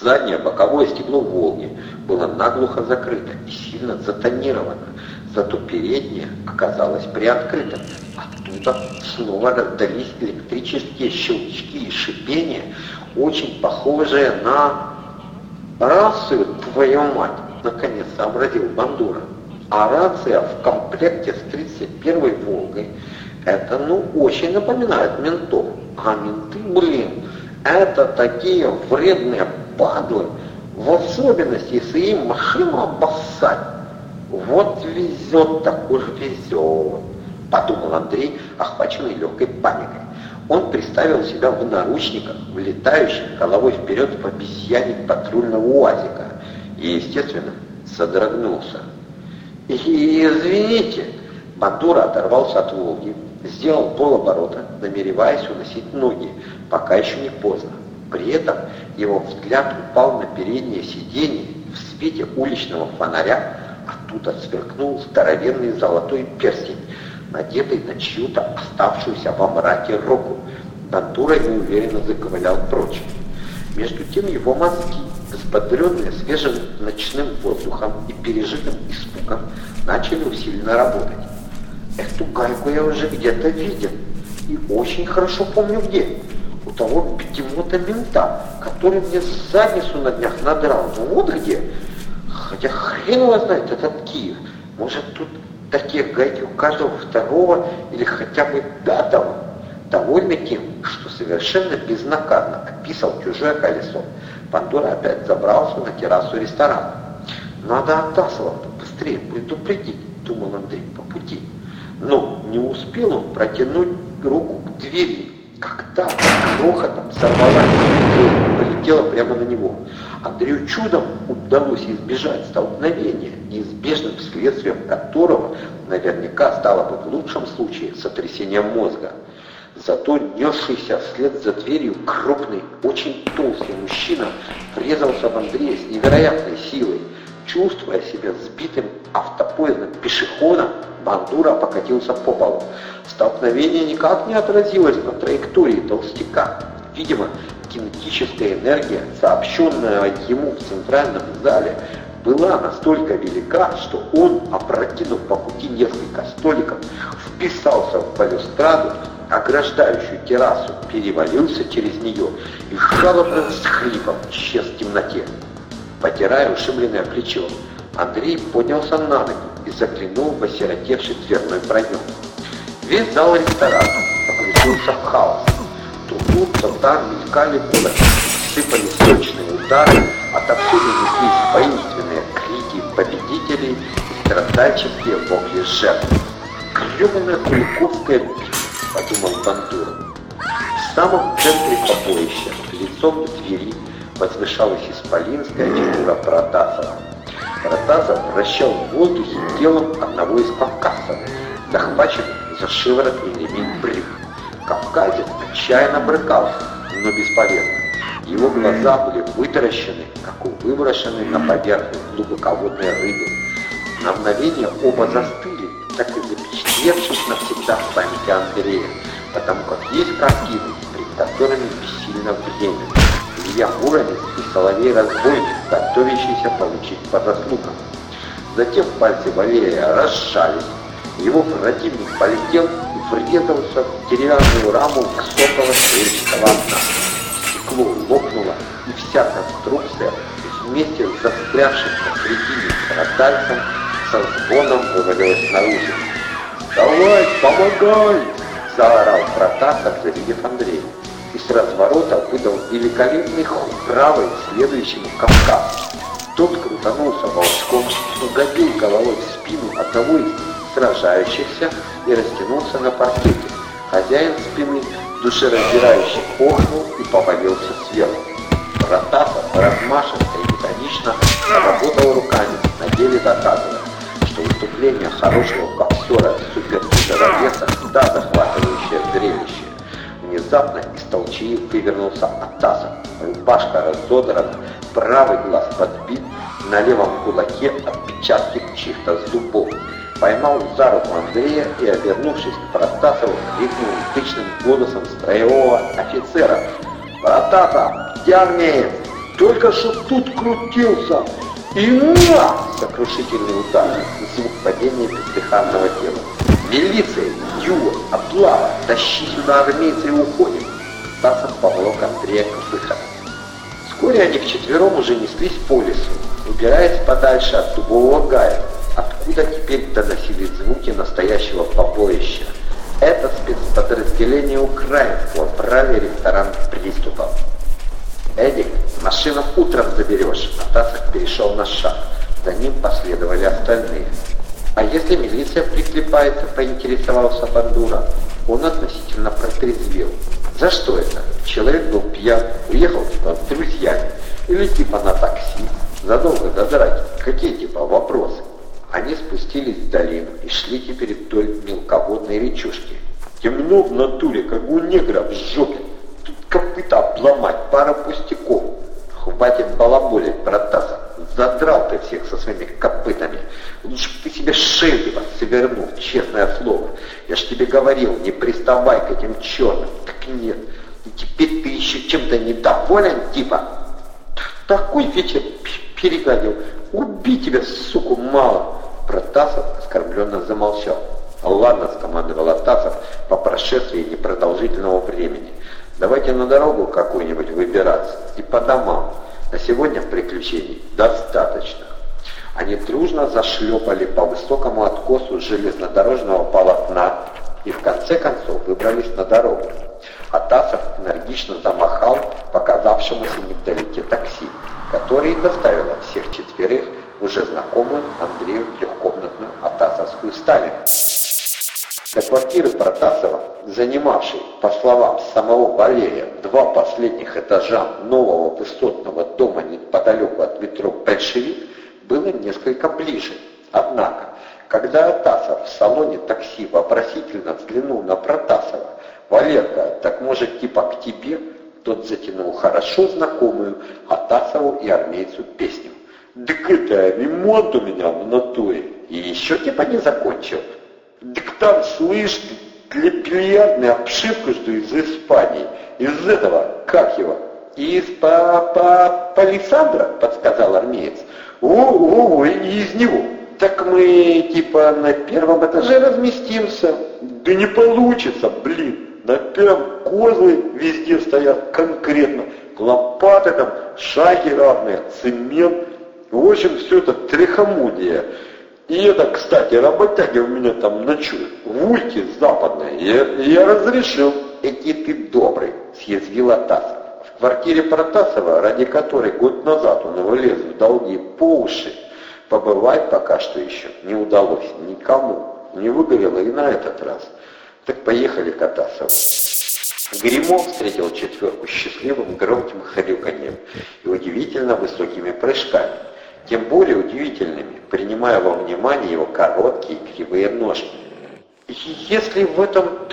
Заднее боковое стекло «Волги» было наглухо закрыто и сильно затонировано, зато переднее оказалось приоткрыто. Оттуда снова раздались электрические щелчки и шипения, очень похожие на... «Рацию, твою мать!» — наконец сообразил Бандура. А рация в комплекте с 31-й «Волгой» это, ну, очень напоминает ментов. А менты, блин, это такие вредные падлы, в особенности, если им машину обоссать. Вот везет, так уж везет, подумал Андрей, охваченный легкой паникой. Он представил себя в наручниках, влетающим головой вперед в обезьянник патрульного УАЗика и, естественно, содрогнулся. И, извините, Бандура оторвался от Волги, сделал полоборота, намереваясь уносить ноги, пока еще не поздно. При этом его взгляд упал на переднее сиденье в свете уличного фонаря, оттуда сверкнул здоровенный золотой перстень, надетый на чью-то оставшуюся во мраке руку. Бандура неуверенно заковылял прочь. Между тем его мозги, взбодренные свежим ночным воздухом и пережитым испугом, начали усиленно работать. Эту гайку я уже где-то видел и очень хорошо помню где. У того бегемота мента, который мне задницу на днях надрал. Ну вот где. Хотя хрен его знает этот Киев. Может тут такие гайки у каждого второго или хотя бы пятого. Довольный тем, что совершенно безнаказанно описал чужое колесо. Пандора опять забрался на террасу ресторана. Надо Атасова быстрее предупредить, думал Андрей по пути. Но не успел он протянуть руку к двери, когда грохотом сорвалась и полетела прямо на него. Андрею чудом удалось избежать столкновения, неизбежным следствием которого наверняка стало бы в лучшем случае сотрясение мозга. Зато несшийся вслед за дверью крупный, очень толстый мужчина врезался в Андрея с невероятной силой. Чувствуя себя сбитым автопоездом пешеходом, Бандура покатился по полу. Столкновение никак не отразилось на траектории толстяка. Видимо, кинетическая энергия, сообщенная ему в центральном зале, была настолько велика, что он, опрокинув по пути несколько столиков, вписался в балюстраду, ограждающую террасу, перевалился через нее и жалобно с хрипом исчез в темноте. Потирая ушибленное плечо, Андрей поднялся на ноги и заглянул в осиротевший дверной проем. Весь зал ресторана погрузился в хаос. То там мелькали кулаки, сыпались сочные удары, отовсюду неслись воинственные крики победителей и страдальческие вопли жертв. Гребаная Куликовская битва, подумал Бандура. В самом центре побоища, лицом к двери, возвышалась исполинская фигура Протасова. Протасов вращал в воздухе телом одного из кавказцев, захваченным за шиворот и ремень брюк. Кавказец отчаянно брыкался, но бесполезно. Его глаза были вытаращены, как у выброшенной на поверхность глубоководной рыбы. На мгновение оба застыли, так и запечатлевшись навсегда в памяти Андрея, потому как есть картины, перед которыми бессильно время. Илья Муромец и Соловей-разбойник, готовящийся получить по заслугам. Затем пальцы Валерия расшались, его противник полетел и врезался в деревянную раму высокого стрельчатого окна. Стекло лопнуло, и вся конструкция вместе с застрявшим посредине страдальцем со звоном вывалилась наружу. «Давай, помогай!» – заорал Протасов, завидев Андрея. И с разворота выдал великолепный ход правой следующему Кавказу. Тот крутанулся волчком, угодил головой в спину одного из сражающихся и растянулся на паркете. Хозяин спины душераздирающе охнул и повалился сверху. Протасов размашисто и методично работал руками, на деле доказывая, что выступление хорошего боксера супер-суперовеса да захватывающее зрелище. Внезапно из толчии вывернулся Атасов. Рубашка разодрана, правый глаз подбит, на левом кулаке отпечатки чьих-то зубов поймал за руку Андрея и, обернувшись к Протасову, крикнул тычным голосом строевого офицера. «Протасов, где армеец? только что тут крутился. И на! Сокрушительный удар, звук падения бездыханного тела. Милиция, Юра, облава, тащи сюда армейца и уходим. Стасов поволок Андрея к выходу. Вскоре они вчетвером уже неслись по лесу, убираясь подальше от дубового гая, откуда теперь доносились звуки настоящего побоища. Это спецподразделение украинского брали ресторан приступом. Эдик, машину утром заберешь, Тасок перешел на шаг. За ним последовали остальные. А если милиция приклепается, поинтересовался Бандура. Он относительно протрезвел. За что это? Человек был пьян, уехал типа с друзьями. Или типа на такси. Задолго до драки. Какие типа вопросы? Они спустились в долину и шли теперь вдоль мелководной речушки. Темно в натуре, как у негра в жопе. Тут копыта обломать, пара пустяков. Хватит балаболить, Протасов. Задрал ты всех со своими копытами. Лучше бы ты себе шею свернул, честное слово. Я ж тебе говорил, не приставай к этим черным. Так нет. И теперь ты еще чем-то недоволен, типа. Такой вечер перегадил. Убить тебя, суку, мало. Протасов оскорбленно замолчал. «Ладно», — скомандовал Атасов по прошествии непродолжительного времени. «Давайте на дорогу какую-нибудь выбираться и по домам. На сегодня приключений достаточно». Они дружно зашлепали по высокому откосу железнодорожного полотна и в конце концов выбрались на дорогу. Атасов энергично замахал показавшемуся невдалеке такси, который доставило всех четверых уже знакомую Андрею трехкомнатную атасовскую Сталин. До квартиры Протасова, занимавшей, по словам самого Валерия, два последних этажа нового высотного дома неподалеку от метро «Большевик», было несколько ближе. Однако, когда Атасов в салоне такси вопросительно взглянул на Протасова, «Валерка, так может типа к тебе?» Тот затянул хорошо знакомую Атасову и армейцу песню. «Так это ремонт у меня в натуре, и еще типа не закончил». Слышь, для бильярдной обшивка, что из Испании. Из этого, как его? Из па па Палисандра, подсказал армеец. О, о, и из него. Так мы, типа, на первом этаже разместимся. Да не получится, блин. На первом козлы везде стоят конкретно. Лопаты там, шаги равные, цемент. В общем, все это трехомудие. И это, кстати, работяги у меня там ночуют, в ульке западной. Я, я разрешил. Эти ты добрый, съязвил Атас. В квартире Протасова, ради которой год назад он вылез в долги по уши, побывать пока что еще не удалось никому. Не выгорело и на этот раз. Так поехали к Атасову. Гримо встретил четверку счастливым громким хрюканьем и удивительно высокими прыжками тем более удивительными, принимая во внимание его короткие кривые ножки. Если в этом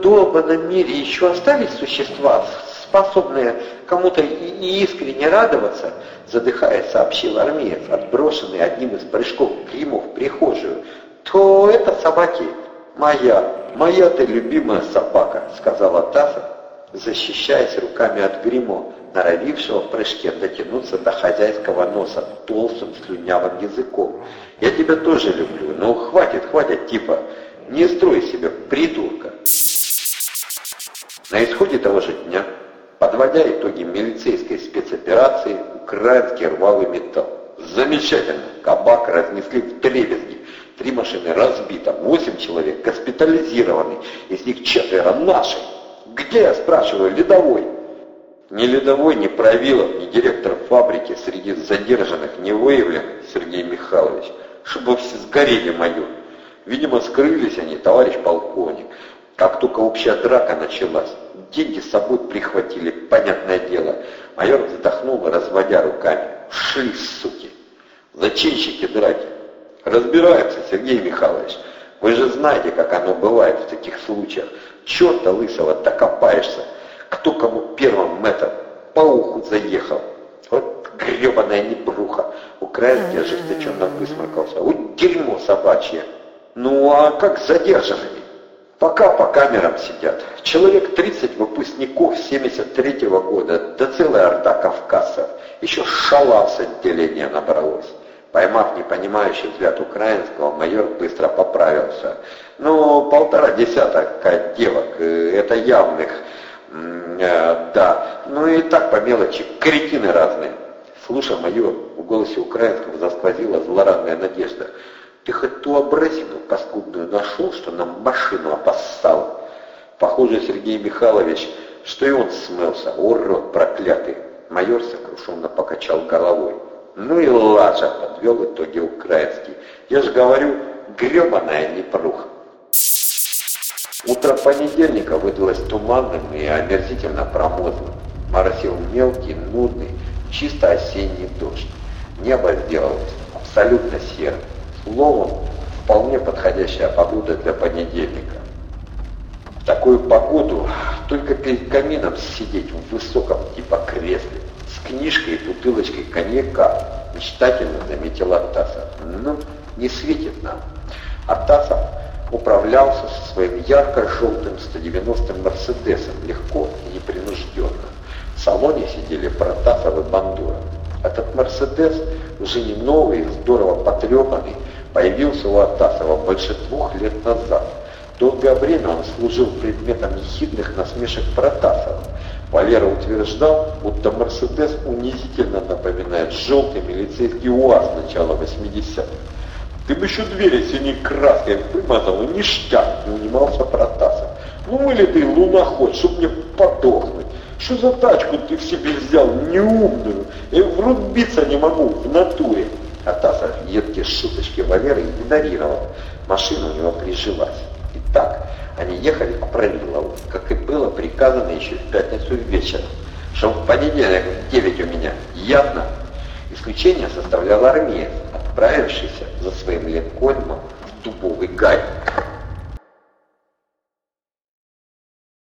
долбанном мире еще остались существа, способные кому-то и искренне радоваться, задыхаясь, сообщил армеец, отброшенный одним из прыжков Климов в прихожую, то это собаки. Моя, моя ты любимая собака, сказала Таса, защищаясь руками от гримо, норовившего в прыжке дотянуться до хозяйского носа толстым слюнявым языком. «Я тебя тоже люблю, но хватит, хватит, типа, не строй себе придурка!» На исходе того же дня, подводя итоги милицейской спецоперации, украинский рвал металл. Замечательно! Кабак разнесли в дребезги. Три машины разбито, восемь человек госпитализированы, из них четверо наши. Где, спрашиваю, ледовой? Ни Ледовой, ни Правилов, ни директор фабрики среди задержанных не выявлен, Сергей Михайлович, чтобы все сгорели майор. Видимо, скрылись они, товарищ полковник. Как только общая драка началась, деньги с собой прихватили, понятное дело. Майор вздохнул, разводя руками. Шли, суки. Зачинщики драки. Разбираются, Сергей Михайлович. Вы же знаете, как оно бывает в таких случаях. Черта лысого докопаешься кто кому первым это по уху заехал. Вот гребаная небруха. Украинский ожесточенно высморкался. Вот дерьмо собачье. Ну а как с задержанными? Пока по камерам сидят. Человек 30 выпускников 73 -го года, да целая орда кавказцев. Еще шала с отделения набралось. Поймав непонимающий взгляд украинского, майор быстро поправился. Ну, полтора десятка девок, э, это явных, да. Ну и так по мелочи, кретины разные. Слушай, майор, в голосе украинского засквозила злорадная надежда. Ты хоть ту образину паскудную нашел, что нам машину опоссал? Похоже, Сергей Михайлович, что и он смылся, урод проклятый. Майор сокрушенно покачал головой. Ну и лажа, подвел итоги украинский. Я же говорю, гребаная непруха. Утро понедельника выдалось туманным и омерзительно промозглым. Моросил мелкий, нудный, чисто осенний дождь. Небо сделалось абсолютно серым. Словом, вполне подходящая погода для понедельника. В такую погоду только перед камином сидеть в высоком типа кресле, с книжкой и бутылочкой коньяка, мечтательно заметил Аттасов. Ну, не светит нам. Аттасов управлялся со своим ярко-желтым 190-м Мерседесом легко и непринужденно. В салоне сидели Протасов и Бандура. Этот Мерседес, уже не новый, здорово потрепанный, появился у Атасова больше двух лет назад. Долгое время он служил предметом ехидных насмешек Протасова. Валера утверждал, будто Мерседес унизительно напоминает желтый милицейский УАЗ начала 80-х. Ты бы еще двери синей краской вымазал, ништяк, не унимался Протасов. Ну вылитый луноход, чтоб мне подохнуть. Что за тачку ты в себе взял, неумную? Я врубиться не могу в натуре. Атасов едкие шуточки Валеры игнорировал. Машина у него прижилась. Итак, они ехали к Правилову, как и было приказано еще в пятницу вечером. Что в понедельник в 9 у меня. Ясно? Исключение составлял армеец, отправившийся за своим линкольмом в дубовый гай.